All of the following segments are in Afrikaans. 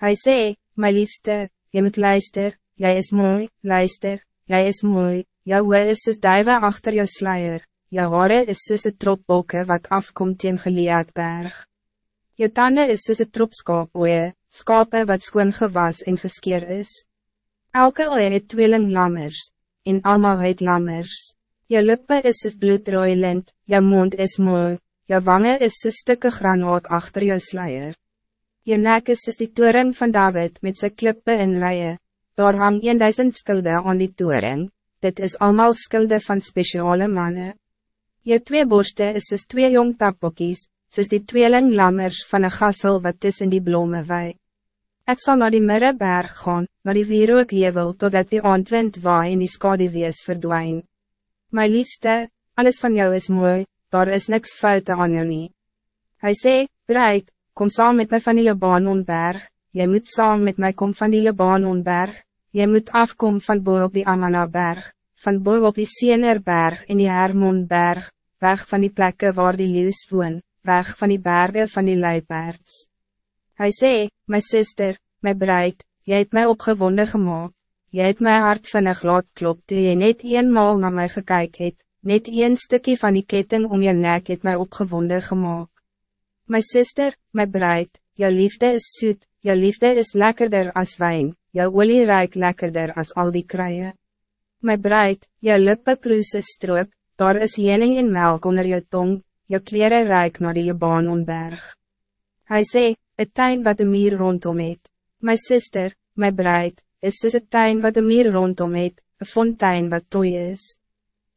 Hij zei, my liefste, je moet luister, jij is mooi, luister, jij is mooi, jou oor is soos duive achter jou sluier, jou hare is soos een trop bokke wat afkomt teen geleerd berg. Jou tanden is soos een trop skaapoe, skape wat skoon gewas en geskeer is. Elke oor het tweeling lammers, en allemaal het lammers. Jou lippe is soos bloedrooi lint, jou mond is mooi, jou wangen is soos stukke granaat achter jou sluier. Je nek is soos die toren van David met zijn klippe en leie. Daar hang 1000 skulde aan die toren. Dit is allemaal skulde van speciale mannen. Je twee borste is soos twee jong tappokkies, soos die tweeling lammers van een gassel wat tussen die bloemen wei. Ik zal naar die Mirreberg gaan, naar die wierookjevel, totdat die aandwind waai en die skadewees verdwijn. My liefste, alles van jou is mooi, daar is niks fout aan jou nie. Hy sê, Breid, kom saam met mij van die Libanonberg, jy moet saam met mij kom van die Libanonberg, jy moet afkom van boven op die Amanaberg, van boven op die Sienerberg en die Hermonberg, weg van die plekken waar die leeuws woon, weg van die bergen van die luipaards. Hij zei, mijn zuster, mijn bruid, jy het mij opgewonden gemaakt, jy het my hart vinnig laat klop toe jy net eenmaal naar mij gekyk het, net een stukje van die ketting om je nek het mij opgewonden gemaakt. My sister, my bruid, jou liefde is soet, jou liefde is lekkerder als wijn, jou olie ruik lekkerder als al die kruien. My bruid, jou lippe proese stroop, daar is jening en melk onder jou tong, jou kleren ruik naar die Libanonberg. Hij zei, het tuin wat de meer rondom het. My sister, my bruid, is soos het tuin wat de meer rondom het, een fontein wat tooi is.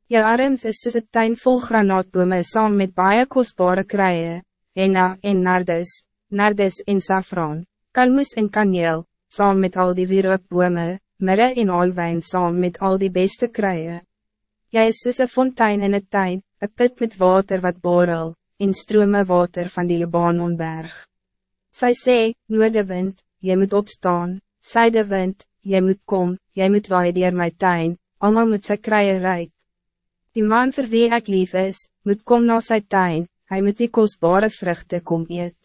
Jou arms is soos het tuin vol granaatbome saam met baie kostbare kruien. Enna en Nardes, Nardes en Safran, Kalmus en Kaneel, saam met al die wierookbome, Mirre en Alwijn saam met al die beste kruien. Jy is soos een fontein in het tuin, een put met water wat borrel, en strome water van die Libanonberg. Sy sê, noordewind, jy moet opstaan, sydewind, jy moet kom, jy moet waai dier my tuin, allemaal moet sy kruie reik. Die man vir wie ek lief is, moet kom na sy tuin, hij moet die kostbare vruchten kom eet.